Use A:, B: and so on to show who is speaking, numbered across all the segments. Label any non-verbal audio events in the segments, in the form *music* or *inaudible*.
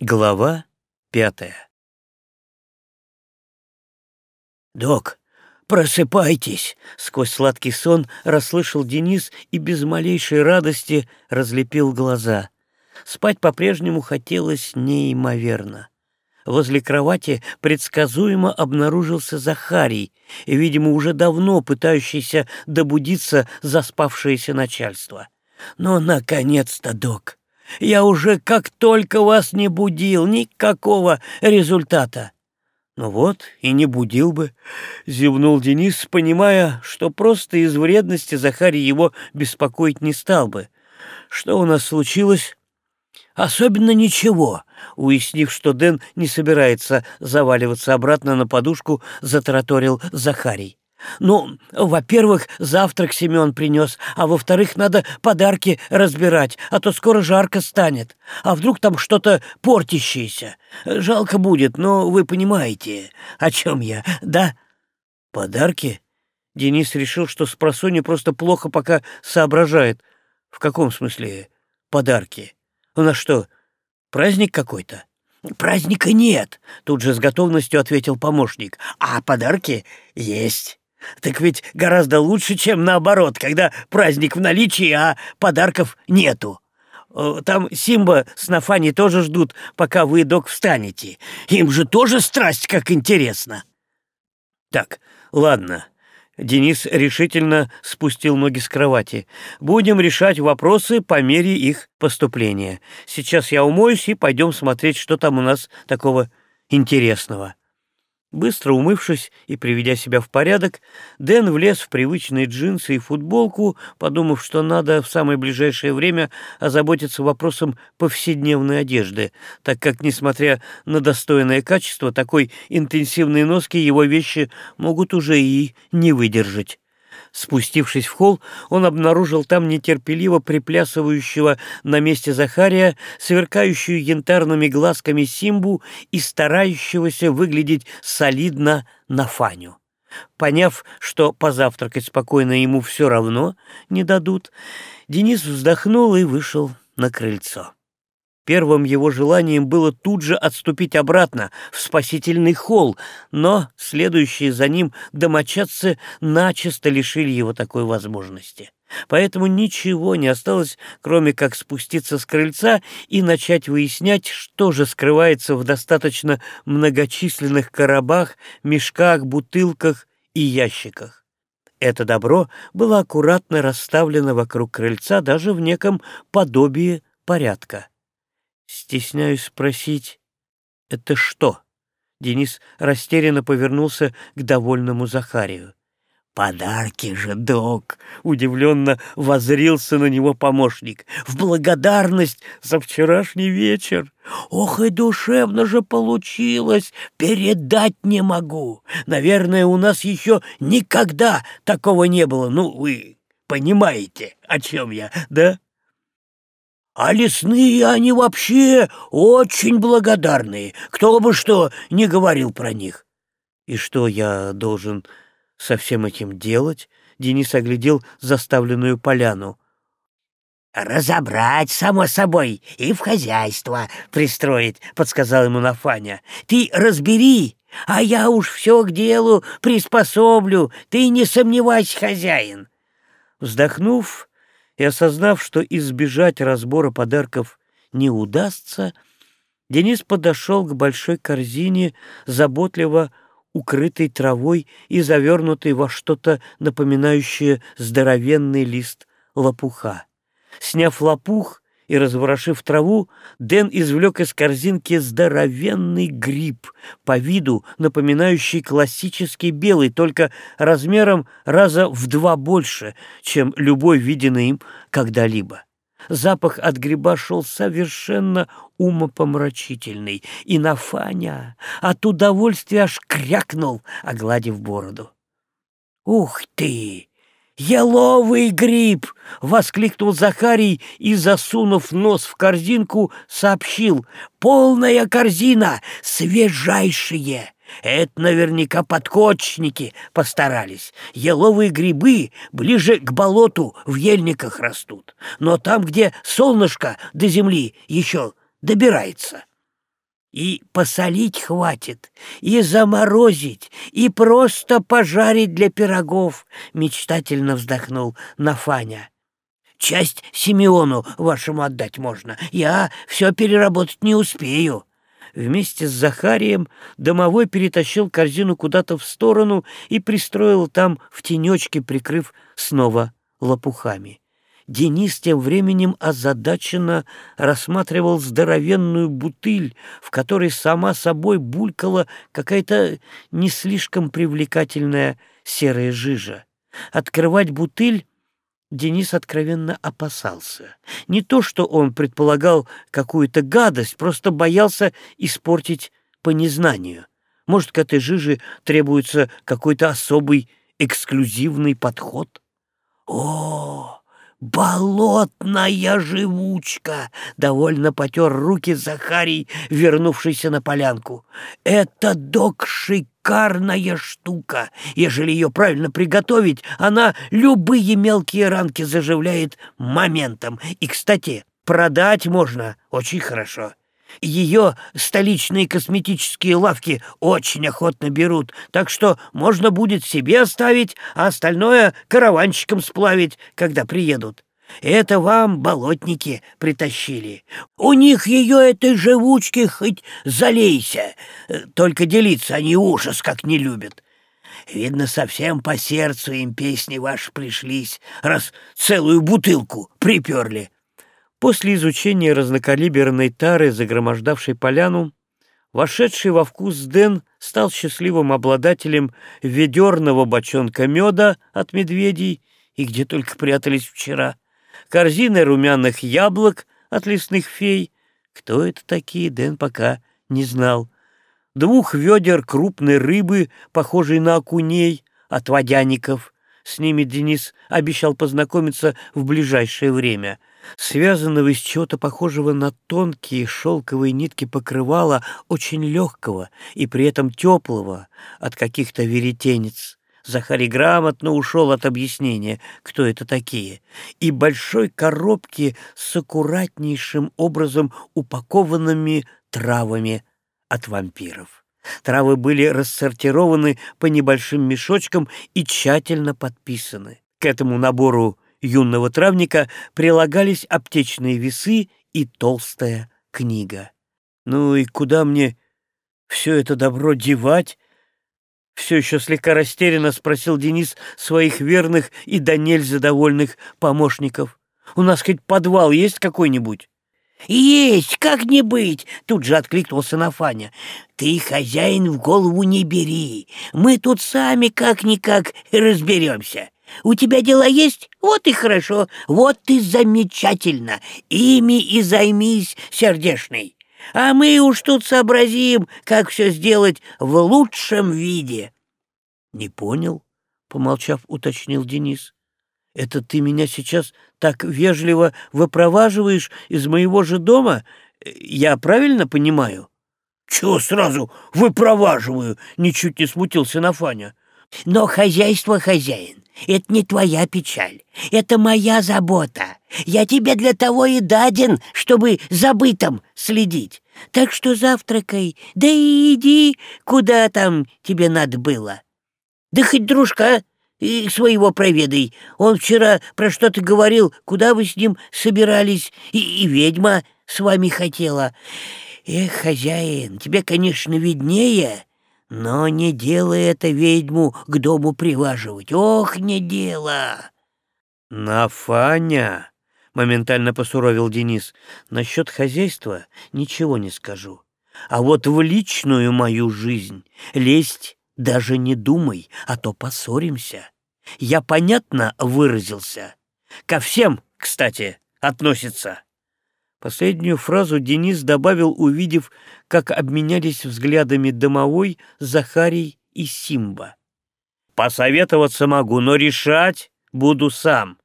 A: Глава пятая «Док, просыпайтесь!» — сквозь сладкий сон расслышал Денис и без малейшей радости разлепил глаза. Спать по-прежнему хотелось неимоверно. Возле кровати предсказуемо обнаружился Захарий, и, видимо, уже давно пытающийся добудиться заспавшееся начальство. «Ну, наконец-то, док!» Я уже как только вас не будил, никакого результата. Ну вот, и не будил бы, — зевнул Денис, понимая, что просто из вредности Захарий его беспокоить не стал бы. Что у нас случилось? Особенно ничего, — уяснив, что Дэн не собирается заваливаться обратно на подушку, затараторил Захарий. Ну, во-первых, завтрак Семен принес, а во-вторых, надо подарки разбирать, а то скоро жарко станет. А вдруг там что-то портящееся? Жалко будет, но вы понимаете, о чем я, да? Подарки? Денис решил, что с просони просто плохо пока соображает. В каком смысле подарки? У нас что, праздник какой-то? Праздника нет, тут же с готовностью ответил помощник. А подарки есть. Так ведь гораздо лучше, чем наоборот, когда праздник в наличии, а подарков нету. Э, там Симба с Нафани тоже ждут, пока вы, док, встанете. Им же тоже страсть, как интересно. Так, ладно. Денис решительно спустил ноги с кровати. Будем решать вопросы по мере их поступления. Сейчас я умоюсь и пойдем смотреть, что там у нас такого интересного. Быстро умывшись и приведя себя в порядок, Дэн влез в привычные джинсы и футболку, подумав, что надо в самое ближайшее время озаботиться вопросом повседневной одежды, так как, несмотря на достойное качество, такой интенсивной носки его вещи могут уже и не выдержать. Спустившись в холл, он обнаружил там нетерпеливо приплясывающего на месте Захария, сверкающую янтарными глазками Симбу и старающегося выглядеть солидно на Фаню. Поняв, что позавтракать спокойно ему все равно не дадут, Денис вздохнул и вышел на крыльцо. Первым его желанием было тут же отступить обратно в спасительный холл, но следующие за ним домочадцы начисто лишили его такой возможности. Поэтому ничего не осталось, кроме как спуститься с крыльца и начать выяснять, что же скрывается в достаточно многочисленных коробах, мешках, бутылках и ящиках. Это добро было аккуратно расставлено вокруг крыльца даже в неком подобии порядка. Стесняюсь спросить, это что? Денис растерянно повернулся к довольному Захарию. «Подарки же, док!» — удивленно возрился на него помощник. «В благодарность за вчерашний вечер! Ох, и душевно же получилось! Передать не могу! Наверное, у нас еще никогда такого не было. Ну, вы понимаете, о чем я, да?» А лесные они вообще очень благодарные. Кто бы что не говорил про них. И что я должен со всем этим делать? Денис оглядел заставленную поляну. «Разобрать, само собой, и в хозяйство пристроить», — подсказал ему Нафаня. «Ты разбери, а я уж все к делу приспособлю, ты не сомневайся, хозяин». Вздохнув, и осознав, что избежать разбора подарков не удастся, Денис подошел к большой корзине, заботливо укрытой травой и завернутой во что-то напоминающее здоровенный лист лопуха. Сняв лопух, и, разворошив траву, Дэн извлек из корзинки здоровенный гриб, по виду напоминающий классический белый, только размером раза в два больше, чем любой виденный им когда-либо. Запах от гриба шел совершенно умопомрачительный, и на Фаня от удовольствия аж крякнул, огладив бороду. «Ух ты! «Еловый гриб!» — воскликнул Захарий и, засунув нос в корзинку, сообщил. «Полная корзина! Свежайшие!» Это наверняка подкочники постарались. Еловые грибы ближе к болоту в ельниках растут. Но там, где солнышко до земли еще добирается. И посолить хватит, и заморозить, и просто пожарить для пирогов, — мечтательно вздохнул Нафаня. Часть Симеону вашему отдать можно. Я все переработать не успею. Вместе с Захарием домовой перетащил корзину куда-то в сторону и пристроил там в тенечке, прикрыв снова лопухами. Денис тем временем озадаченно рассматривал здоровенную бутыль, в которой сама собой булькала какая-то не слишком привлекательная серая жижа. Открывать бутыль Денис откровенно опасался. Не то, что он предполагал какую-то гадость, просто боялся испортить по незнанию. Может, к этой жиже требуется какой-то особый эксклюзивный подход? О, болотная живучка! Довольно потер руки Захарий, вернувшийся на полянку. Это док шик шикарная штука. Ежели ее правильно приготовить, она любые мелкие ранки заживляет моментом. И, кстати, продать можно очень хорошо. Ее столичные косметические лавки очень охотно берут, так что можно будет себе оставить, а остальное караванщикам сплавить, когда приедут. Это вам болотники притащили. У них ее этой живучки хоть залейся. Только делиться они ужас как не любят. Видно, совсем по сердцу им песни ваши пришлись, раз целую бутылку приперли. После изучения разнокалиберной тары, загромождавшей поляну, вошедший во вкус Дэн стал счастливым обладателем ведерного бочонка меда от медведей и где только прятались вчера — корзины румяных яблок от лесных фей. Кто это такие, Дэн пока не знал. Двух ведер крупной рыбы, похожей на окуней, от водяников. С ними Денис обещал познакомиться в ближайшее время. Связанного из чего-то похожего на тонкие шелковые нитки покрывала, очень легкого и при этом теплого от каких-то веретенец. Захарий грамотно ушел от объяснения, кто это такие, и большой коробки с аккуратнейшим образом упакованными травами от вампиров. Травы были рассортированы по небольшим мешочкам и тщательно подписаны. К этому набору юного травника прилагались аптечные весы и толстая книга. «Ну и куда мне все это добро девать?» Все еще слегка растерянно спросил Денис своих верных и до нельзя довольных помощников. «У нас хоть подвал есть какой-нибудь?» «Есть, как не быть!» — тут же откликнулся Нафаня. «Ты, хозяин, в голову не бери. Мы тут сами как-никак разберемся. У тебя дела есть? Вот и хорошо, вот и замечательно. Ими и займись, сердешный а мы уж тут сообразим, как все сделать в лучшем виде. — Не понял, — помолчав, уточнил Денис. — Это ты меня сейчас так вежливо выпроваживаешь из моего же дома? Я правильно понимаю? — Чего сразу выпроваживаю? — ничуть не смутился Нафаня. — Но хозяйство хозяин. Это не твоя печаль, это моя забота. Я тебе для того и даден, чтобы за бытом следить. Так что завтракай, да и иди, куда там тебе надо было. Да хоть дружка и своего проведай. Он вчера про что-то говорил, куда вы с ним собирались, и, и ведьма с вами хотела. Эх, хозяин, тебе, конечно, виднее, но не делай это ведьму к дому приваживать. Ох, не дело!»
B: «Нафаня!» — моментально посуровил Денис. «Насчет хозяйства ничего не скажу. А вот в личную мою жизнь лезть даже не думай, а то поссоримся. Я понятно выразился. Ко всем, кстати, относится». Последнюю фразу Денис добавил, увидев, как обменялись взглядами домовой, Захарий и Симба. «Посоветоваться могу, но решать буду сам.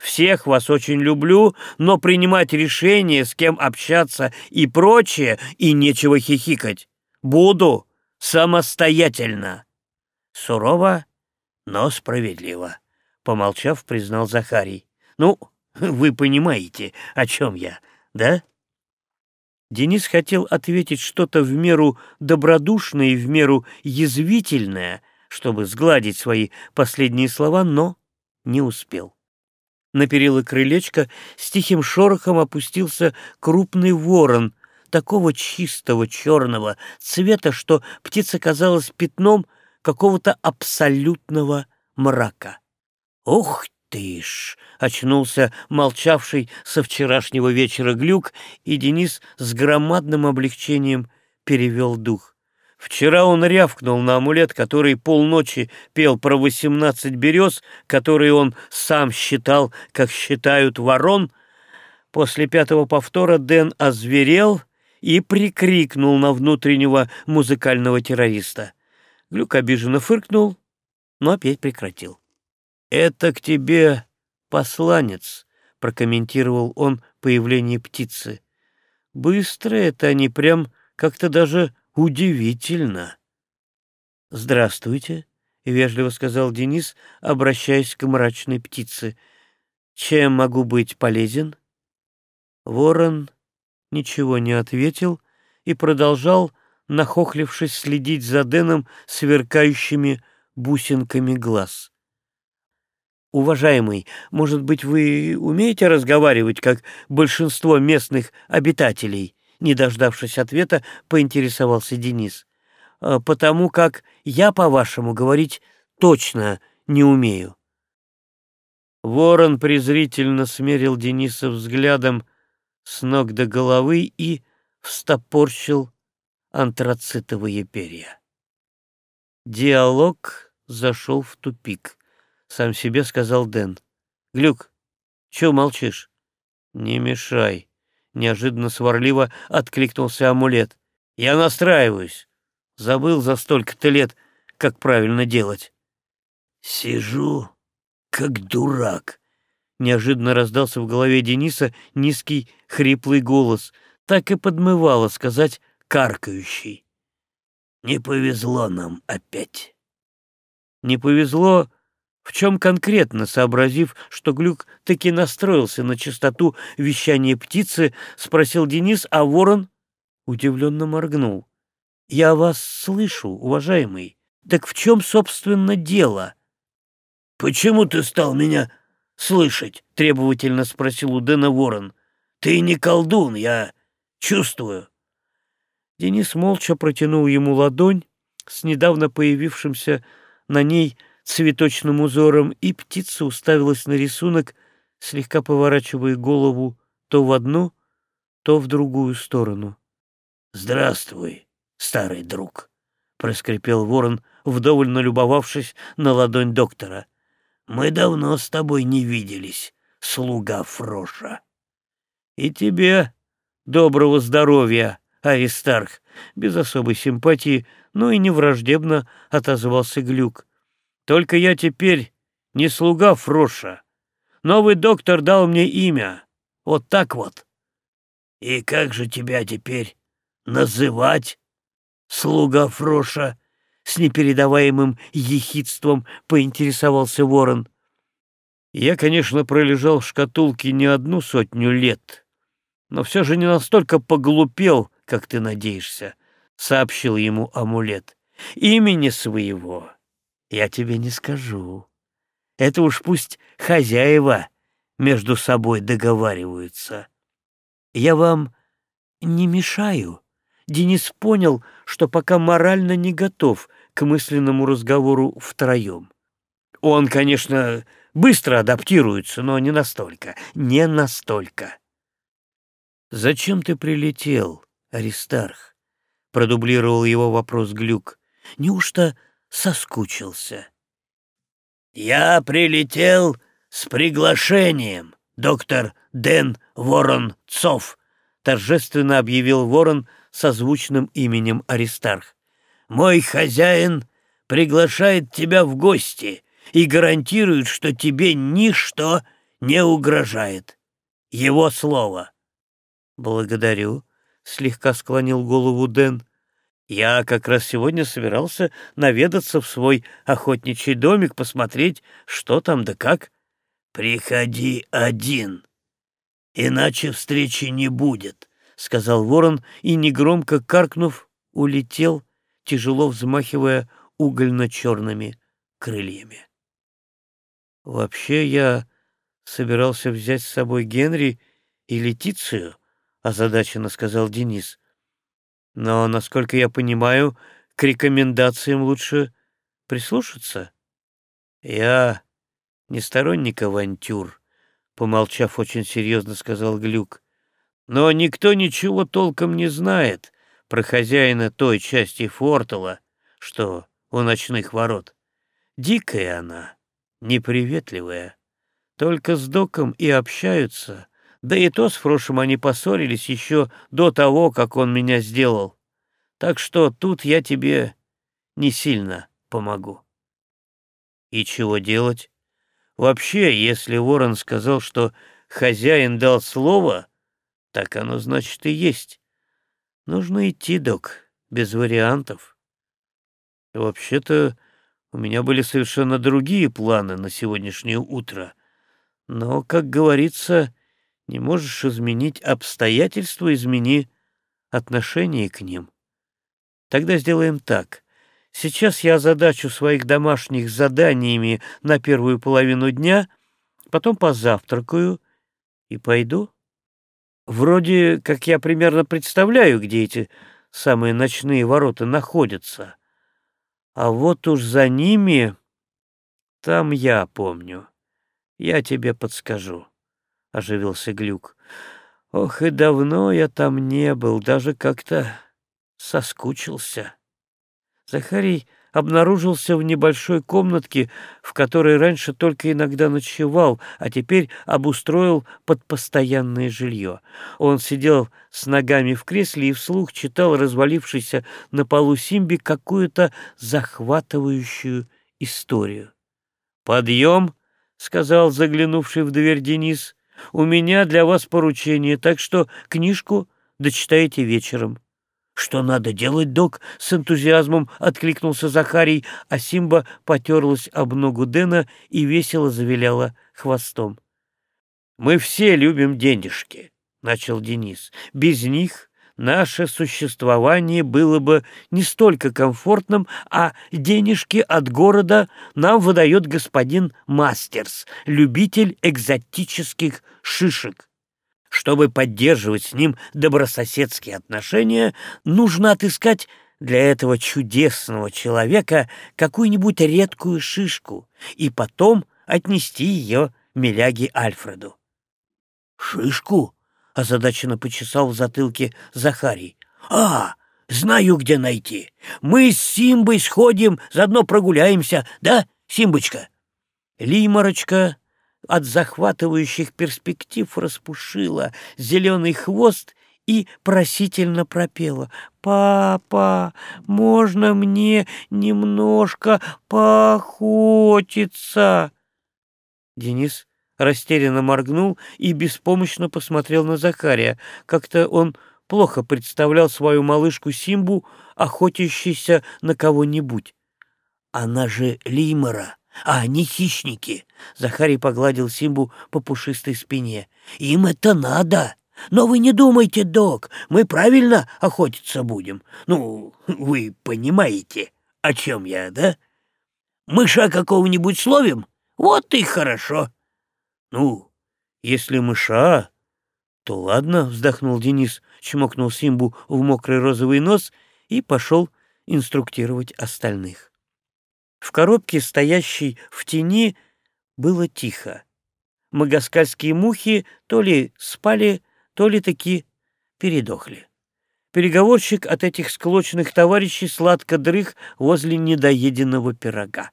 B: Всех вас очень люблю, но принимать решение, с кем общаться и прочее, и нечего хихикать. Буду самостоятельно». Сурово, но справедливо, — помолчав, признал Захарий. «Ну, вы понимаете, о чем я» да? Денис хотел ответить что-то в меру добродушное и в меру язвительное, чтобы сгладить свои последние слова, но не успел. На перила крылечка с тихим шорохом опустился крупный ворон, такого чистого черного цвета, что птица казалась пятном какого-то абсолютного мрака. «Ух ты ж!» — очнулся молчавший со вчерашнего вечера глюк, и Денис с громадным облегчением перевел дух. Вчера он рявкнул на амулет, который полночи пел про восемнадцать берез, которые он сам считал, как считают ворон. После пятого повтора Дэн озверел и прикрикнул на внутреннего музыкального террориста. Глюк обиженно фыркнул, но опять прекратил. «Это к тебе посланец», — прокомментировал он появление птицы. «Быстро это они прям как-то даже удивительно». «Здравствуйте», — вежливо сказал Денис, обращаясь к мрачной птице. «Чем могу быть полезен?» Ворон ничего не ответил и продолжал, нахохлившись, следить за Дэном сверкающими бусинками глаз. «Уважаемый, может быть, вы умеете разговаривать, как большинство местных обитателей?» Не дождавшись ответа, поинтересовался Денис. «А «Потому как я, по-вашему, говорить точно не умею». Ворон презрительно смерил Дениса взглядом с ног до головы и встопорщил антрацитовые перья. Диалог зашел в тупик сам себе сказал Дэн. «Глюк, чё молчишь?» «Не мешай», — неожиданно сварливо откликнулся амулет. «Я настраиваюсь. Забыл за столько-то лет, как правильно делать».
A: «Сижу, как дурак», —
B: неожиданно раздался в голове Дениса низкий хриплый голос, так и подмывало сказать «каркающий».
A: «Не повезло нам опять».
B: «Не повезло в чем конкретно, сообразив, что Глюк таки настроился на частоту вещания птицы, спросил Денис, а ворон удивленно моргнул. «Я вас слышу, уважаемый. Так в чем, собственно, дело?»
A: «Почему ты стал меня слышать?» — требовательно спросил у Дэна ворон. «Ты не колдун, я чувствую».
B: Денис молча протянул ему ладонь с недавно появившимся на ней цветочным узором, и птица уставилась на рисунок, слегка поворачивая голову то в одну, то в другую сторону.
A: «Здравствуй, старый друг», — проскрипел ворон, вдоволь налюбовавшись на ладонь доктора. «Мы давно с тобой не виделись, слуга Фроша».
B: «И тебе доброго здоровья, Аристарх!» Без особой симпатии, но и не враждебно отозвался Глюк. Только я теперь не слуга Фроша. Новый доктор дал мне имя. Вот так вот.
A: И как же тебя теперь называть, слуга Фроша? С непередаваемым ехидством поинтересовался ворон.
B: Я, конечно, пролежал в шкатулке не одну сотню лет, но все же не настолько поглупел, как ты надеешься, — сообщил ему амулет. Имени своего я тебе не скажу. Это уж пусть хозяева между собой договариваются. Я вам не мешаю. Денис понял, что пока морально не готов к мысленному разговору втроем. Он, конечно, быстро адаптируется, но не настолько, не настолько. «Зачем ты прилетел, Аристарх?» — продублировал его вопрос Глюк. «Неужто соскучился.
A: «Я прилетел с приглашением, доктор Дэн Воронцов»,
B: торжественно объявил Ворон со звучным именем Аристарх.
A: «Мой хозяин приглашает тебя в гости и гарантирует, что тебе ничто не угрожает. Его слово».
B: «Благодарю», — слегка склонил голову Дэн. Я как раз сегодня собирался наведаться в свой охотничий домик, посмотреть, что там да как.
A: Приходи один, иначе встречи не будет, — сказал ворон и, негромко каркнув, улетел, тяжело взмахивая угольно-черными крыльями. «Вообще я собирался взять с собой Генри и Летицию», — озадаченно сказал Денис. «Но, насколько я понимаю, к рекомендациям лучше прислушаться. Я не сторонник авантюр, — помолчав очень серьезно сказал Глюк. Но никто ничего толком не знает про хозяина той части Фортала, что у ночных ворот. Дикая она, неприветливая. Только с доком и общаются, да и то с Фрошем они поссорились еще до того, как он меня сделал. Так что тут я тебе не сильно помогу. И чего делать? Вообще, если Ворон сказал, что хозяин дал слово, так оно значит и есть. Нужно идти, док, без вариантов. Вообще-то у меня были совершенно другие планы на сегодняшнее утро. Но, как говорится, не можешь изменить обстоятельства, измени отношение к ним. Тогда сделаем так. Сейчас я озадачу своих домашних заданиями на первую половину дня, потом позавтракаю и пойду. Вроде как я примерно представляю, где эти самые ночные ворота находятся. А вот уж за ними... Там я помню. Я тебе подскажу, — оживился Глюк. Ох, и давно я там не был, даже как-то соскучился. Захарий обнаружился в небольшой комнатке, в которой раньше только иногда ночевал, а теперь обустроил под постоянное жилье. Он сидел с ногами в кресле и вслух читал развалившийся на полу Симби какую-то захватывающую историю. «Подъем!» — сказал заглянувший в дверь Денис. «У меня для вас поручение, так что книжку дочитаете вечером». «Что надо делать, док?» — с энтузиазмом откликнулся Захарий, а Симба потерлась об ногу Дэна и весело завиляла хвостом. «Мы все любим денежки», — начал Денис. «Без них наше существование было бы не столько комфортным, а денежки от города нам выдает господин Мастерс, любитель экзотических шишек». Чтобы поддерживать с ним добрососедские отношения, нужно отыскать для этого чудесного человека какую-нибудь редкую шишку и потом отнести ее Миляге Альфреду. «Шишку?» — озадаченно почесал в затылке Захарий. «А, знаю, где найти. Мы с Симбой сходим, заодно прогуляемся, да, Симбочка?» Лиморочка от захватывающих перспектив распушила зеленый хвост и просительно пропела. «Папа, можно мне немножко поохотиться?» Денис растерянно моргнул и беспомощно посмотрел на Захария. Как-то он плохо представлял свою малышку Симбу, охотящейся на кого-нибудь. «Она же Лимора!» А они хищники. Захарий погладил Симбу по пушистой спине. Им это надо. Но вы не думайте, док, мы правильно охотиться будем. Ну, вы понимаете, о чем я, да? Мыша какого-нибудь словим? Вот и хорошо. Ну, если мыша, то ладно, вздохнул Денис, чмокнул Симбу в мокрый розовый нос и пошел инструктировать остальных. В коробке, стоящей в тени, было тихо. Магаскальские мухи то ли спали, то ли таки передохли. Переговорщик от этих склочных товарищей сладко дрых возле недоеденного пирога.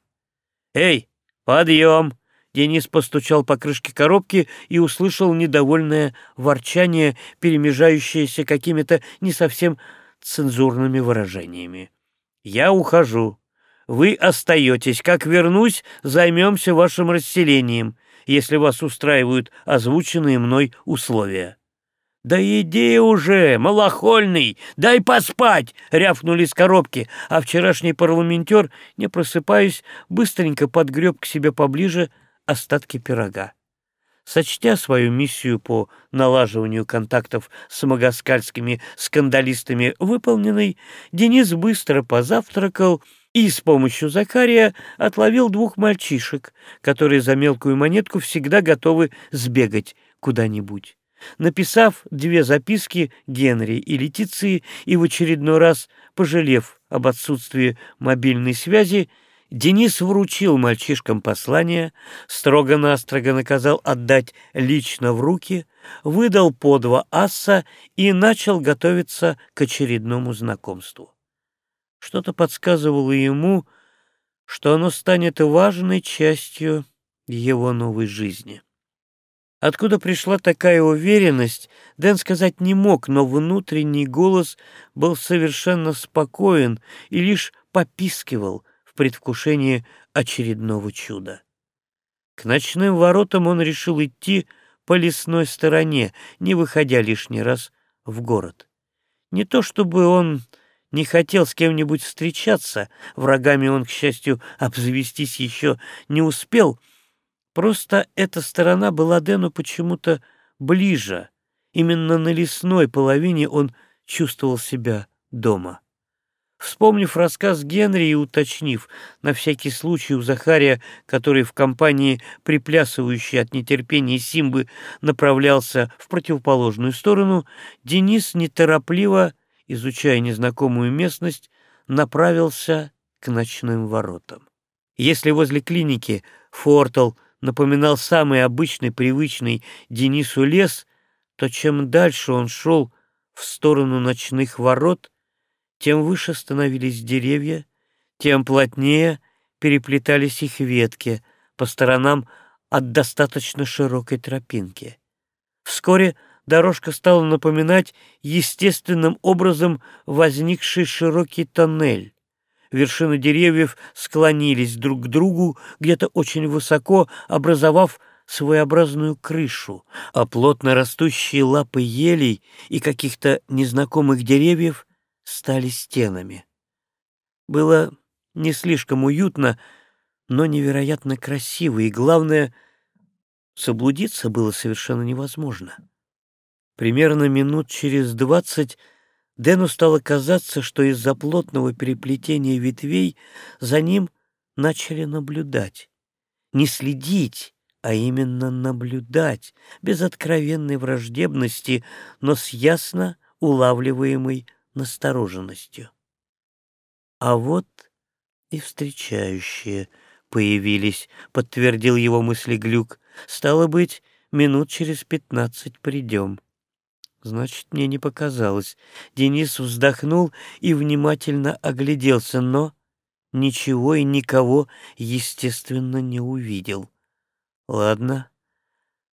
A: «Эй, подъем!» Денис постучал по крышке коробки и услышал недовольное ворчание, перемежающееся какими-то не совсем цензурными выражениями. «Я ухожу. Вы остаетесь. Как вернусь, займемся вашим расселением, если вас устраивают озвученные мной условия». «Да иди уже, малохольный, дай поспать!» — рявкнули с коробки, а вчерашний парламентер, не просыпаясь, быстренько подгреб к себе поближе остатки пирога.
B: Сочтя свою миссию по налаживанию контактов с магаскальскими скандалистами выполненной, Денис быстро позавтракал и с помощью Закария отловил двух мальчишек, которые за мелкую монетку всегда готовы сбегать куда-нибудь. Написав две записки Генри и Летиции и в очередной раз пожалев об отсутствии мобильной связи, Денис вручил мальчишкам послание, строго-настрого наказал отдать лично в руки, выдал по два асса и начал готовиться к очередному знакомству. Что-то подсказывало ему, что оно станет важной частью его новой жизни. Откуда пришла такая уверенность, Дэн сказать не мог, но внутренний голос был совершенно спокоен и лишь попискивал — в предвкушении очередного чуда. К ночным воротам он решил идти по лесной стороне, не выходя лишний раз в город. Не то чтобы он не хотел с кем-нибудь встречаться, врагами он, к счастью, обзавестись еще не успел, просто эта сторона была Дэну почему-то ближе. Именно на лесной половине он чувствовал себя дома. Вспомнив рассказ Генри и уточнив, на всякий случай у Захария, который в компании приплясывающей от нетерпения Симбы направлялся в противоположную сторону, Денис неторопливо, изучая незнакомую местность, направился к ночным воротам. Если возле клиники Фортл напоминал самый обычный, привычный Денису лес, то чем дальше он шел в сторону ночных ворот, тем выше становились деревья, тем плотнее переплетались их ветки по сторонам от достаточно широкой тропинки. Вскоре дорожка стала напоминать естественным образом возникший широкий тоннель. Вершины деревьев склонились друг к другу где-то очень высоко, образовав своеобразную крышу, а плотно растущие лапы елей и каких-то незнакомых деревьев стали стенами. Было не слишком уютно, но невероятно красиво, и, главное, соблудиться было совершенно невозможно. Примерно минут через двадцать Дэну стало казаться, что из-за плотного переплетения ветвей за ним начали наблюдать. Не следить, а именно наблюдать, без откровенной враждебности, но с ясно улавливаемой настороженностью. А вот и встречающие появились, подтвердил его мысли Глюк. Стало быть, минут через пятнадцать придем. Значит, мне не показалось. Денис вздохнул и внимательно огляделся, но ничего и никого, естественно, не увидел. Ладно,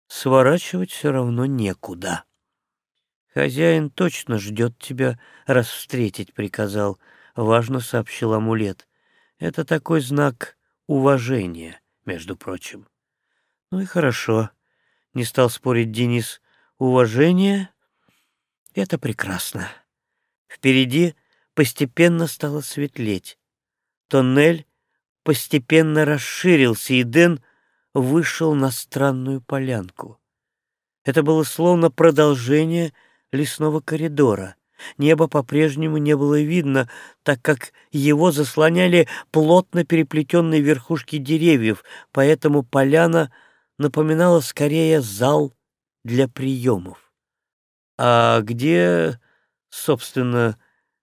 B: сворачивать все равно некуда. «Хозяин точно ждет тебя, раз встретить приказал», — важно сообщил амулет. «Это такой знак уважения, между прочим». «Ну и хорошо», — не стал спорить Денис. «Уважение — это прекрасно». Впереди постепенно стало светлеть. Тоннель постепенно расширился, и Дэн вышел на странную полянку. Это было словно продолжение — лесного коридора. Небо по-прежнему не было видно, так как его заслоняли плотно переплетенные верхушки деревьев, поэтому поляна напоминала скорее зал для приемов. А где, собственно,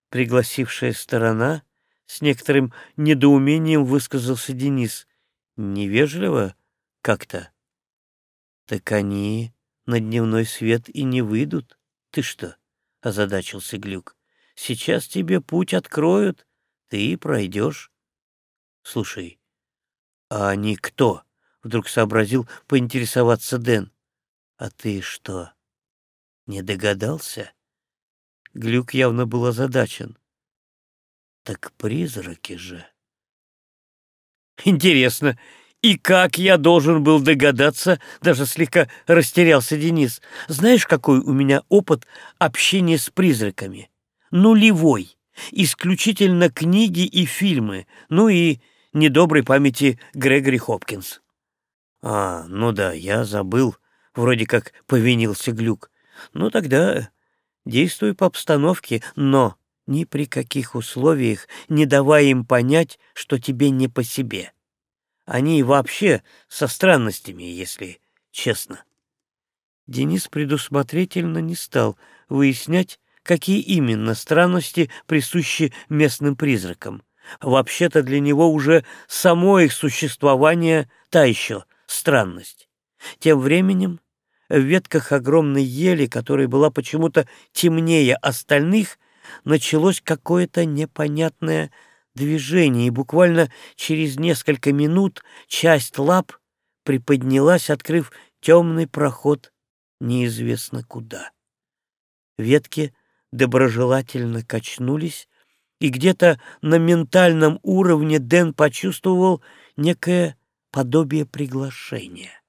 B: пригласившая сторона? С некоторым недоумением высказался Денис. Невежливо как-то. Так они на дневной свет и не выйдут. «Ты что?» — озадачился Глюк. «Сейчас тебе путь откроют, ты пройдешь». «Слушай, а они кто?» — вдруг сообразил поинтересоваться Дэн. «А ты что, не догадался?» Глюк явно был озадачен. «Так призраки же!» «Интересно, и как я должен был догадаться, даже слегка растерялся Денис. Знаешь, какой у меня опыт общения с призраками? Нулевой. Исключительно книги и фильмы, ну и недоброй памяти Грегори Хопкинс. А, ну да, я забыл,
A: вроде как повинился Глюк. Ну тогда действуй по обстановке, но ни при каких условиях не давай им понять, что тебе не по себе. Они вообще со странностями, если честно. Денис предусмотрительно не стал выяснять, какие именно странности присущи местным призракам. Вообще-то для него уже само их существование та еще странность. Тем временем в ветках огромной ели, которая была почему-то темнее остальных, началось какое-то непонятное движение, и буквально через несколько минут часть лап приподнялась, открыв темный проход неизвестно куда. Ветки доброжелательно качнулись, и где-то на ментальном уровне Дэн почувствовал некое подобие приглашения.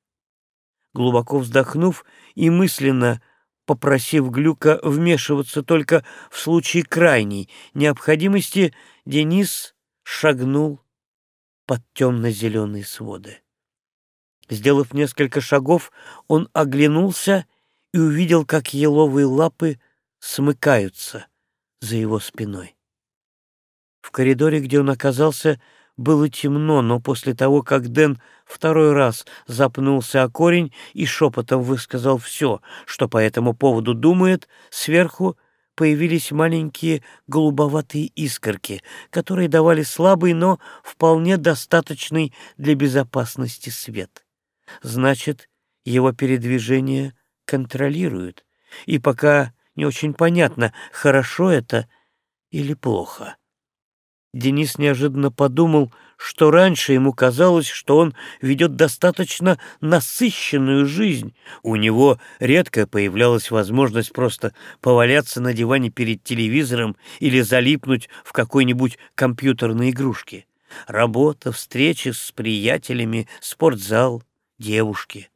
A: Глубоко вздохнув и мысленно попросив Глюка вмешиваться только в случае крайней необходимости, Денис шагнул под темно-зеленые своды. Сделав несколько шагов, он оглянулся и увидел, как еловые лапы смыкаются за его спиной. В коридоре, где он оказался, было темно, но после того, как Дэн второй раз запнулся о корень и шепотом высказал все, что по этому поводу думает, сверху появились маленькие голубоватые искорки, которые давали слабый, но вполне достаточный для безопасности свет. Значит, его передвижение контролируют, и пока не очень понятно, хорошо это или плохо. Денис неожиданно подумал, что раньше ему казалось, что он ведет достаточно насыщенную жизнь. У него редко появлялась возможность просто поваляться на диване перед телевизором или залипнуть в какой-нибудь компьютерной игрушке. Работа, встречи с приятелями, спортзал, девушки.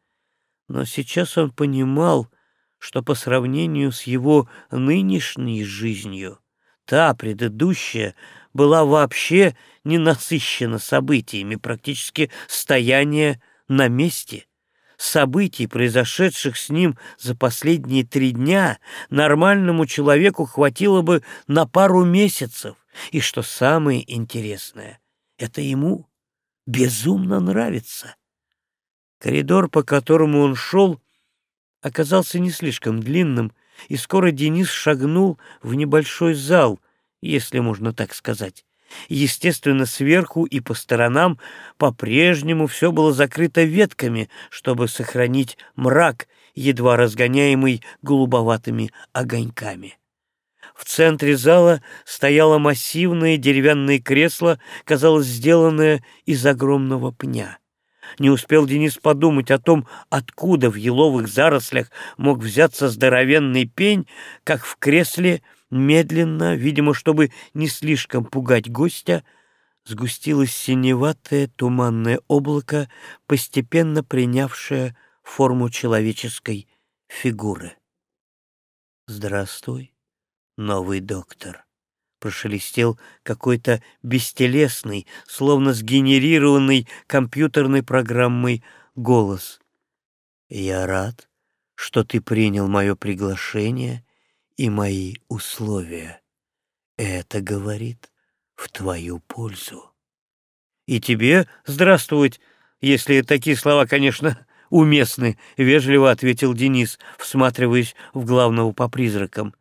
A: Но сейчас он понимал, что по сравнению с его нынешней жизнью, та предыдущая была вообще не насыщена событиями, практически стояние на месте. Событий, произошедших с ним за последние три дня, нормальному человеку хватило бы на пару месяцев. И что самое интересное, это ему безумно нравится. Коридор, по которому он шел, оказался не слишком длинным, и скоро Денис шагнул в небольшой зал — если можно так сказать. Естественно, сверху и по сторонам по-прежнему все было закрыто ветками, чтобы сохранить мрак, едва разгоняемый голубоватыми огоньками. В центре зала стояло массивное деревянное кресло, казалось, сделанное из огромного пня. Не успел Денис подумать о том, откуда в еловых зарослях мог взяться здоровенный пень, как в кресле — Медленно, видимо, чтобы не слишком пугать гостя, сгустилось синеватое туманное облако, постепенно принявшее форму человеческой фигуры. «Здравствуй, новый доктор», — прошелестел какой-то бестелесный, словно сгенерированный компьютерной программой голос. «Я рад, что ты принял мое приглашение и мои условия. Это говорит в твою пользу. И тебе здравствовать, если такие слова, конечно, уместны, вежливо ответил Денис, всматриваясь в главного по призракам.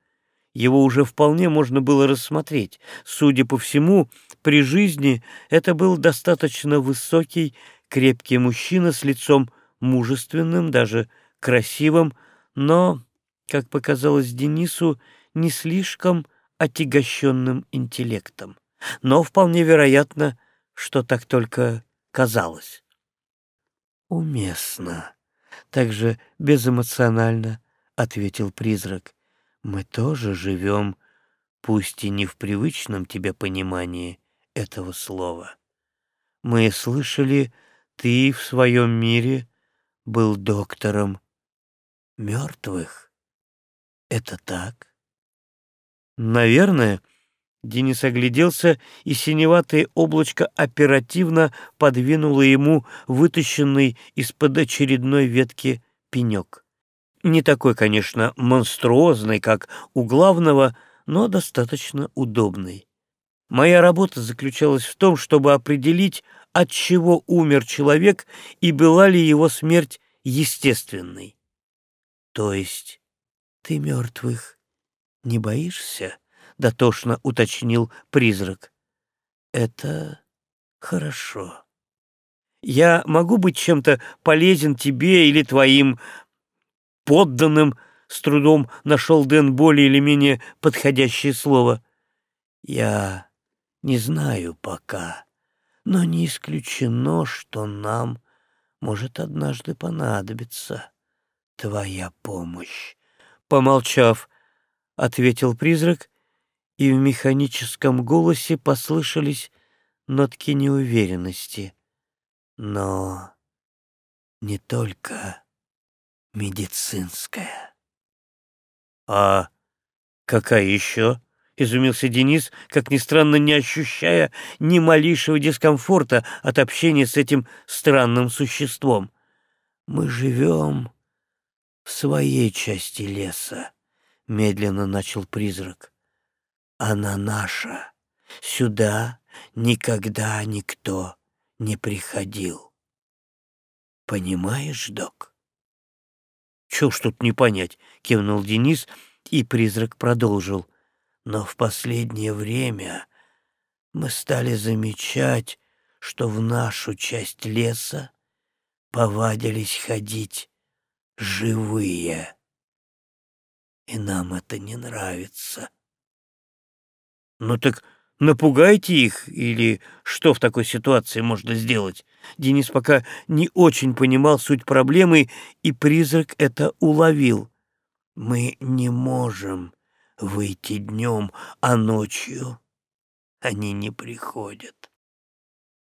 A: Его уже вполне можно было рассмотреть. Судя по всему, при жизни это был достаточно высокий, крепкий мужчина с лицом мужественным, даже красивым, но как показалось Денису, не слишком отягощенным интеллектом. Но вполне вероятно, что так только казалось. «Уместно», — также безэмоционально ответил призрак. «Мы тоже живем, пусть и не в привычном тебе понимании этого слова. Мы слышали, ты в своем мире был доктором мертвых». Это так? Наверное, Денис огляделся, и синеватое облачко оперативно подвинуло ему вытащенный из-под очередной ветки пенек. Не такой, конечно, монструозный, как у главного, но достаточно удобный. Моя работа заключалась в том, чтобы определить, от чего умер человек и была ли его смерть естественной. То есть ты мертвых не боишься? Дотошно уточнил призрак. Это хорошо. Я могу быть чем-то полезен тебе или твоим подданным, с трудом нашел Дэн более или менее подходящее слово. Я не знаю пока, но не исключено, что нам может однажды понадобиться твоя помощь. Помолчав, ответил призрак, и в механическом голосе послышались нотки неуверенности. Но не только медицинская. А какая еще? изумился Денис, как ни странно, не ощущая ни малейшего дискомфорта от общения с этим странным существом. «Мы живем в своей части леса», — медленно начал призрак. «Она наша. Сюда никогда никто не приходил. Понимаешь, док?» «Чего ж тут не понять?» — кивнул Денис, и призрак продолжил — но в последнее время мы стали замечать, что в нашу часть леса повадились ходить живые. И нам это не нравится. Ну так напугайте их, или что в такой ситуации можно сделать? Денис пока не очень понимал суть проблемы, и призрак это уловил. Мы не можем выйти днем, а ночью они не приходят.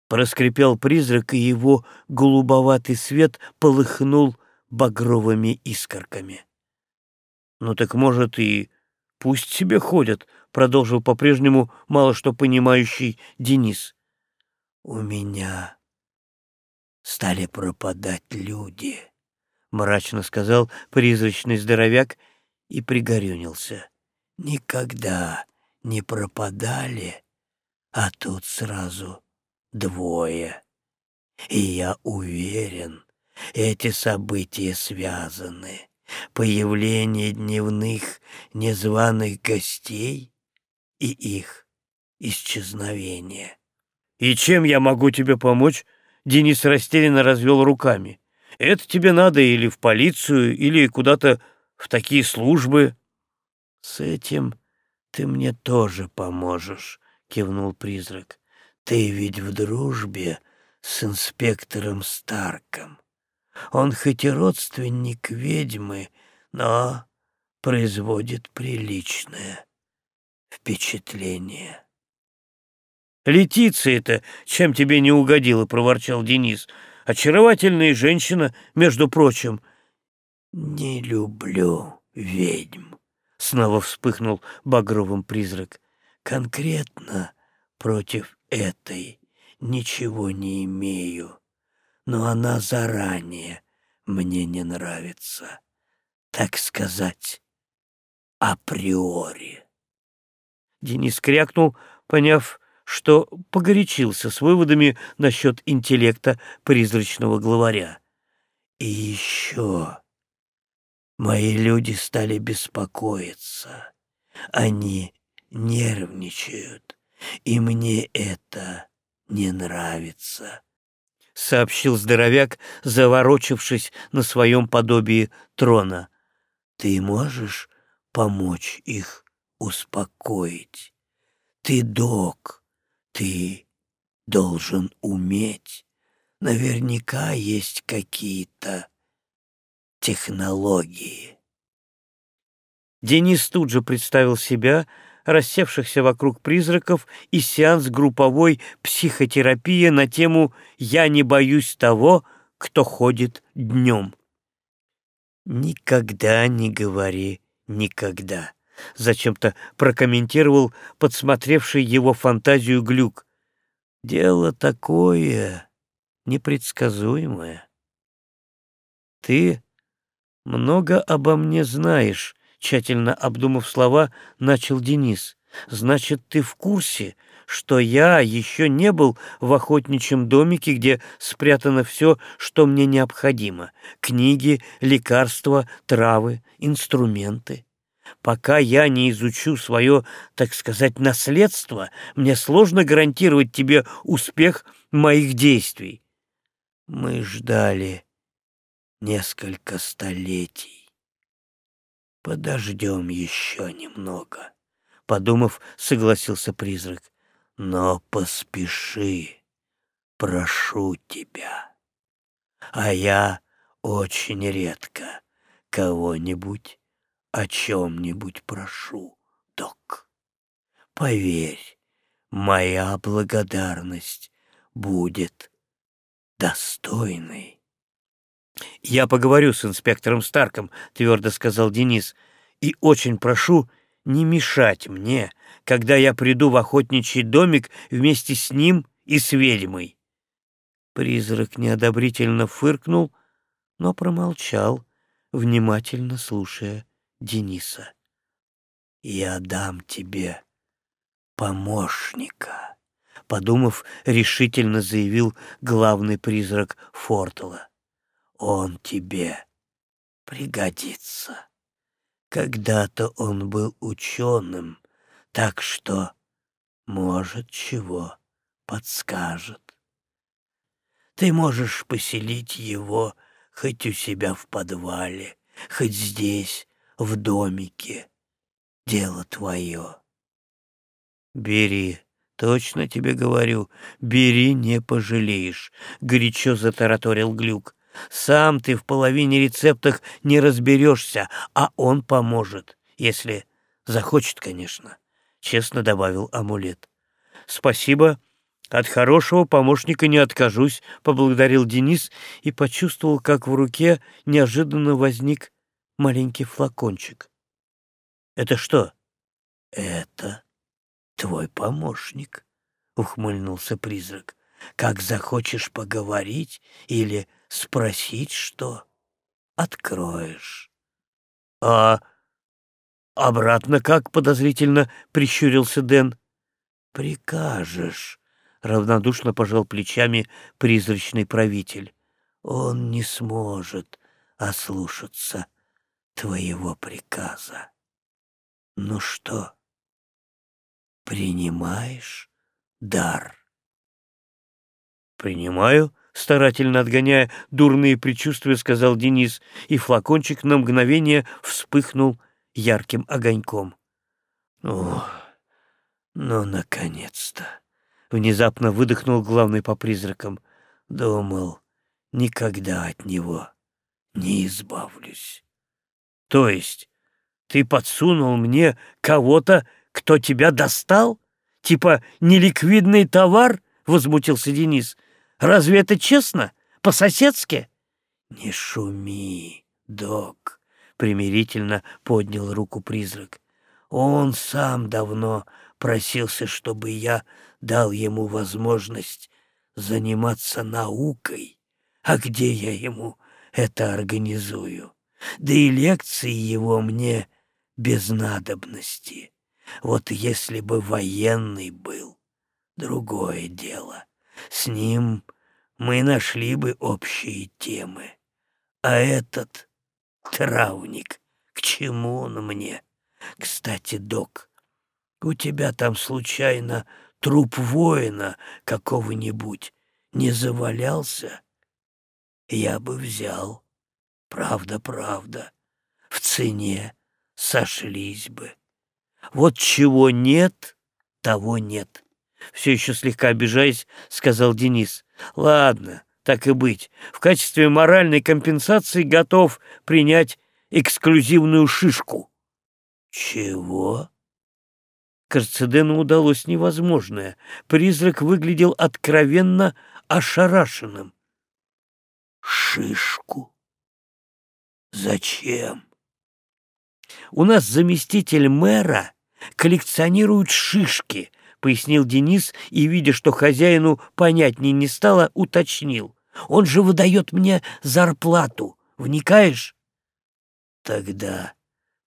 A: Проскрипел призрак, и его голубоватый свет полыхнул багровыми искорками. «Ну так, может, и пусть себе ходят», — продолжил по-прежнему мало что понимающий Денис. «У меня стали пропадать люди», — мрачно сказал призрачный здоровяк и пригорюнился никогда не пропадали, а тут сразу двое. И я уверен, эти события связаны. Появление дневных незваных гостей и их исчезновение. «И чем я могу тебе помочь?» Денис растерянно развел руками. «Это тебе надо или в полицию, или куда-то в такие службы». «С этим ты мне тоже поможешь», — кивнул призрак. «Ты ведь в дружбе с инспектором Старком. Он хоть и родственник ведьмы, но производит приличное впечатление». «Летиция-то чем тебе не угодила?» — проворчал Денис. «Очаровательная женщина, между прочим». «Не люблю ведьм», Снова вспыхнул багровым призрак. Конкретно против этой ничего не имею, но она заранее мне не нравится, так сказать, априори. Денис крякнул, поняв, что погорячился с выводами насчет интеллекта призрачного главаря. И еще Мои люди стали беспокоиться. Они нервничают, и мне это не нравится, — сообщил здоровяк, заворочившись на своем подобии трона. Ты можешь помочь их успокоить? Ты док, ты должен уметь. Наверняка есть какие-то технологии. Денис тут же представил себя, рассевшихся вокруг призраков, и сеанс групповой психотерапии на тему «Я не боюсь того, кто ходит днем». «Никогда не говори «никогда», — зачем-то прокомментировал подсмотревший его фантазию Глюк. «Дело такое непредсказуемое. Ты «Много обо мне знаешь», — тщательно обдумав слова, начал Денис. «Значит, ты в курсе, что я еще не был в охотничьем домике, где спрятано все, что мне необходимо — книги, лекарства, травы, инструменты. Пока я не изучу свое, так сказать, наследство, мне сложно гарантировать тебе успех моих действий. Мы ждали несколько столетий. Подождем еще немного. Подумав, согласился призрак. Но поспеши, прошу тебя. А я очень редко кого-нибудь о чем-нибудь прошу, док. Поверь, моя благодарность будет достойной. «Я поговорю с инспектором Старком», — твердо сказал Денис, «и очень прошу не мешать мне, когда я приду в охотничий домик вместе с ним и с ведьмой». Призрак неодобрительно фыркнул, но промолчал, внимательно слушая Дениса. «Я дам тебе помощника», — подумав, решительно заявил главный призрак Фортела он тебе пригодится. Когда-то он был ученым, так что, может, чего подскажет. Ты можешь поселить его хоть у себя в подвале, хоть здесь, в домике. Дело твое. Бери, точно тебе говорю, бери, не пожалеешь, — горячо затараторил Глюк. Сам ты в половине рецептах не разберешься, а он поможет, если захочет, конечно, — честно добавил амулет. Спасибо, от хорошего помощника не откажусь, — поблагодарил Денис и почувствовал, как в руке неожиданно возник маленький флакончик. Это что? Это твой помощник, — ухмыльнулся призрак. Как захочешь поговорить или спросить что, откроешь. — А обратно как? — подозрительно прищурился Дэн. — Прикажешь, — равнодушно пожал плечами призрачный правитель. — Он не сможет ослушаться твоего приказа. Ну что, принимаешь дар? — Принимаю, старательно отгоняя дурные предчувствия, сказал Денис, и флакончик на мгновение вспыхнул ярким огоньком. «О, ну, наконец-то!» — внезапно выдохнул главный по призракам. «Думал, никогда от него не избавлюсь». «То есть ты подсунул мне кого-то, кто тебя достал? Типа неликвидный товар?» — возмутился Денис. Разве это честно? По-соседски?» «Не шуми, док», — примирительно поднял руку призрак. «Он сам давно просился, чтобы я дал ему возможность заниматься наукой. А где я ему это организую? Да и лекции его мне без надобности. Вот если бы военный был, другое дело. С ним мы нашли бы общие темы. А этот травник, к чему он мне? Кстати, док, у тебя там случайно труп воина какого-нибудь не завалялся? Я бы взял. Правда, правда. В цене сошлись бы. Вот чего нет, того нет. Все еще слегка обижаясь, сказал Денис. Ладно, так и быть. В качестве моральной компенсации готов принять эксклюзивную шишку. Чего? Карцедену удалось невозможное. Призрак выглядел откровенно ошарашенным. Шишку? Зачем? У нас заместитель мэра коллекционирует шишки, — пояснил Денис и, видя, что хозяину понятней не стало, уточнил. «Он же выдает мне зарплату. Вникаешь?» Тогда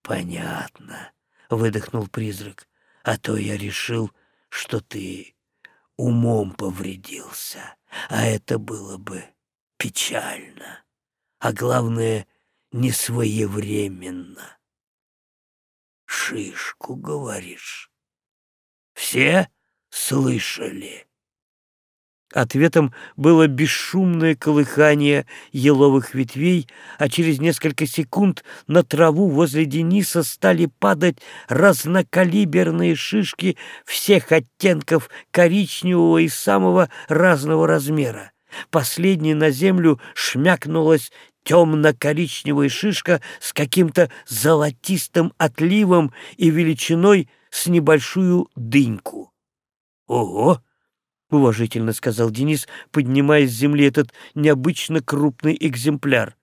A: понятно, выдохнул призрак. А то я решил, что ты умом повредился, а это было бы печально. А главное, не своевременно. Шишку, говоришь? Все слышали?
B: Ответом было бесшумное колыхание еловых ветвей, а через несколько секунд на траву возле Дениса стали падать разнокалиберные шишки всех оттенков коричневого и самого разного размера. Последней на землю шмякнулась темно-коричневая шишка с каким-то золотистым отливом и величиной с небольшую дыньку.
A: «Ого!»
B: — уважительно сказал Денис, поднимая с земли этот необычно крупный экземпляр.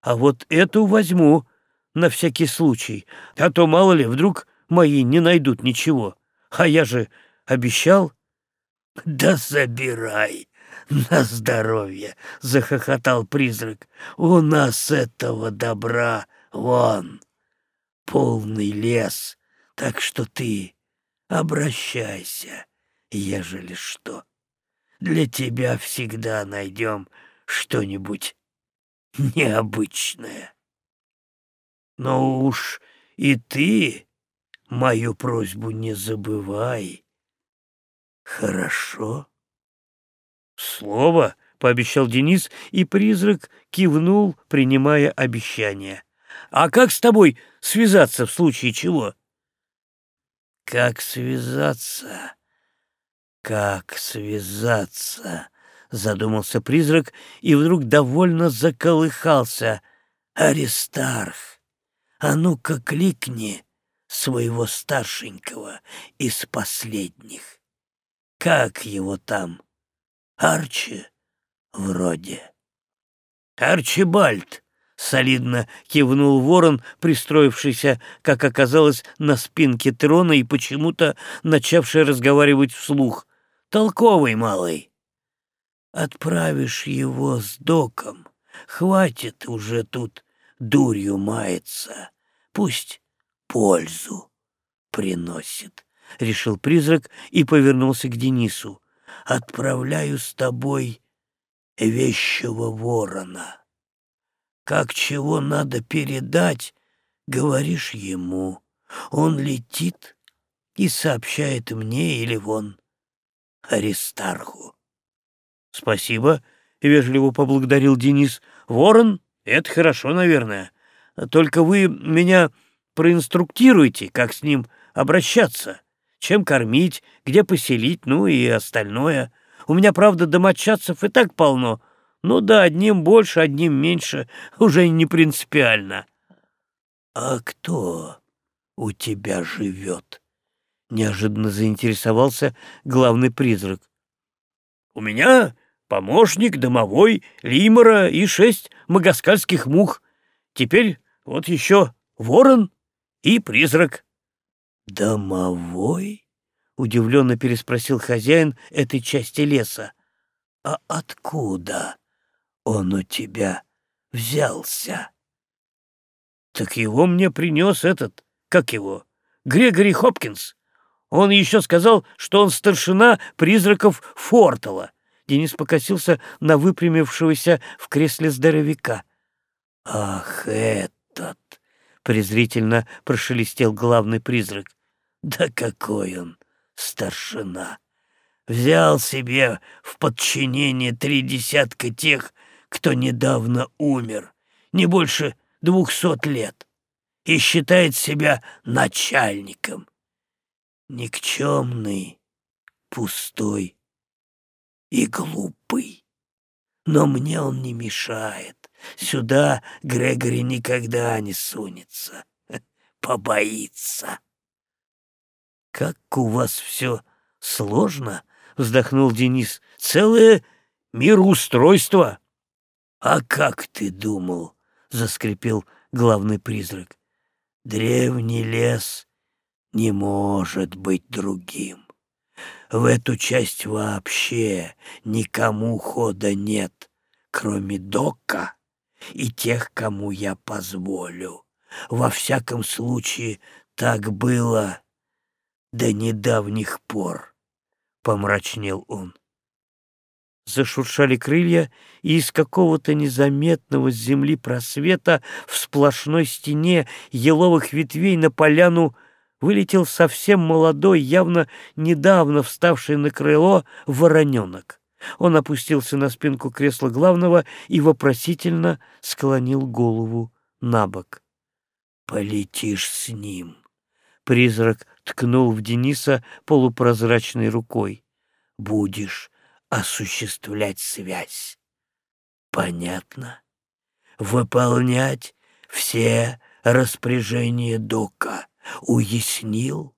B: «А вот эту возьму на всякий случай, а то, мало ли, вдруг мои не найдут ничего. А я же обещал».
A: «Да забирай *laughs* на здоровье!» — захохотал призрак. «У нас этого добра вон, полный лес, так что ты обращайся» ежели что. Для тебя всегда найдем что-нибудь необычное. Но уж и ты мою просьбу не забывай. Хорошо?
B: Слово, — пообещал Денис, и призрак кивнул, принимая обещание. А как с тобой связаться в случае чего?
A: Как связаться? «Как связаться?» — задумался призрак и вдруг довольно заколыхался. «Аристарх, а ну-ка кликни своего старшенького из последних. Как его там? Арчи? Вроде».
B: «Арчибальд!» — солидно кивнул ворон, пристроившийся, как оказалось, на спинке трона и почему-то начавший разговаривать вслух толковый малый.
A: Отправишь его с доком, хватит уже тут дурью маяться, пусть пользу приносит, — решил призрак и повернулся к Денису. Отправляю с тобой вещего ворона. Как чего надо передать, говоришь ему. Он летит и сообщает мне или вон Аристарху.
B: — Спасибо, — вежливо поблагодарил Денис. — Ворон — это хорошо, наверное. Только вы меня проинструктируете, как с ним обращаться, чем кормить, где поселить, ну и остальное. У меня, правда, домочадцев и так полно. Ну да, одним больше, одним меньше, *laughs* уже не принципиально.
A: — А кто у тебя живет? Неожиданно заинтересовался главный призрак.
B: «У меня помощник, домовой, лимора и шесть магаскальских мух. Теперь вот еще ворон и призрак».
A: «Домовой?» — удивленно переспросил хозяин этой части леса. «А откуда он у тебя взялся?»
B: «Так его мне принес этот, как его, Грегори Хопкинс. Он еще сказал, что он старшина призраков Фортала. Денис покосился на выпрямившегося в кресле здоровяка.
A: «Ах, этот!» — презрительно прошелестел главный призрак. «Да какой он старшина! Взял себе в подчинение три десятка тех, кто недавно умер, не больше двухсот лет, и считает себя начальником никчемный, пустой и глупый. Но мне он не мешает. Сюда Грегори никогда не сунется. *laughs* Побоится. «Как у вас все сложно?» — вздохнул Денис. «Целое мироустройство». «А как ты думал?» — заскрипел главный призрак. «Древний лес не может быть другим. В эту часть вообще никому хода нет, кроме Дока и тех, кому я позволю. Во всяком случае, так было до недавних пор, — помрачнел он.
B: Зашуршали крылья, и из какого-то незаметного с земли просвета в сплошной стене еловых ветвей на поляну вылетел совсем молодой, явно недавно вставший на крыло вороненок. Он опустился на спинку кресла главного и вопросительно склонил голову на бок.
A: «Полетишь с ним!»
B: Призрак ткнул в Дениса полупрозрачной рукой.
A: «Будешь осуществлять связь. Понятно? Выполнять все распоряжения Дока. Уяснил?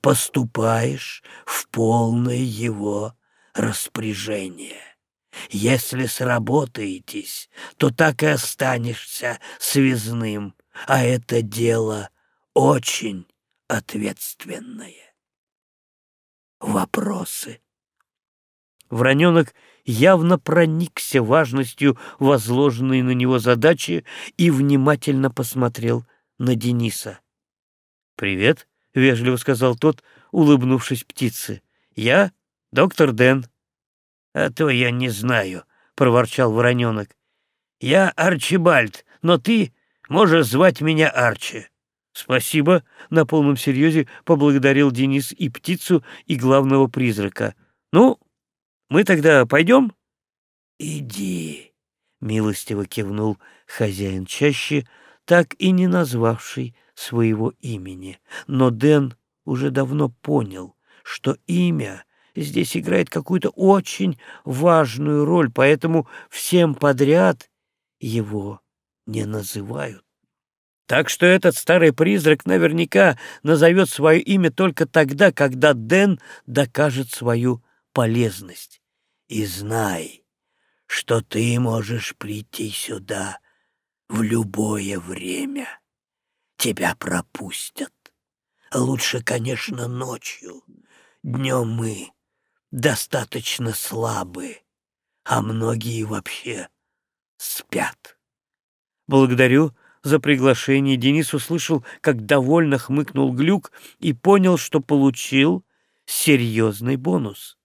A: Поступаешь в полное его распоряжение. Если сработаетесь, то так и останешься связным, а это дело очень ответственное. Вопросы?
B: Враненок явно проникся важностью возложенной на него задачи и внимательно посмотрел на Дениса. «Привет», — вежливо сказал тот, улыбнувшись птице. «Я доктор Дэн».
A: «А то я не знаю», — проворчал Вороненок. «Я Арчибальд, но ты можешь звать меня Арчи».
B: «Спасибо», — на полном серьезе поблагодарил Денис и птицу, и главного призрака. «Ну, мы тогда пойдем?»
A: «Иди», — милостиво кивнул хозяин чаще, так и не назвавший своего имени. Но Дэн уже давно понял, что имя здесь играет какую-то очень важную роль, поэтому всем подряд его не называют. Так что этот старый призрак наверняка назовет свое имя только тогда, когда Дэн докажет свою полезность. И знай, что ты можешь прийти сюда в любое время тебя пропустят. Лучше, конечно, ночью. Днем мы достаточно слабы, а многие вообще спят.
B: Благодарю за приглашение. Денис услышал, как довольно хмыкнул Глюк и понял, что получил серьезный бонус.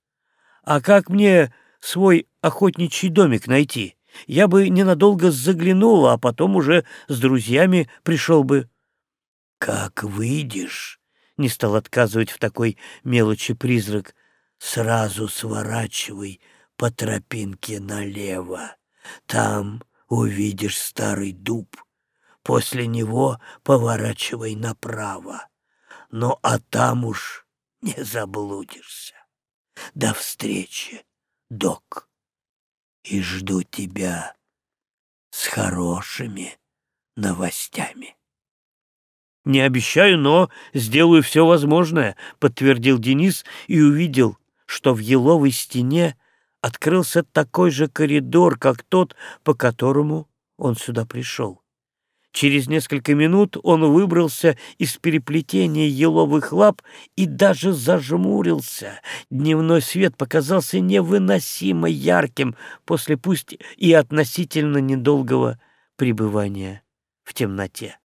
B: А как мне свой охотничий домик найти? Я бы ненадолго заглянул, а потом уже с друзьями пришел бы.
A: «Как выйдешь?» — не стал отказывать в такой мелочи призрак. «Сразу сворачивай по тропинке налево. Там увидишь старый дуб. После него поворачивай направо. Ну а там уж не заблудишься. До встречи, док. И жду тебя с хорошими новостями.
B: «Не обещаю, но сделаю все возможное», — подтвердил Денис и увидел, что в еловой стене открылся такой же коридор, как тот, по которому он сюда пришел. Через несколько минут он выбрался из переплетения еловых лап и даже зажмурился. Дневной свет показался невыносимо ярким после пусть и относительно недолгого пребывания в темноте.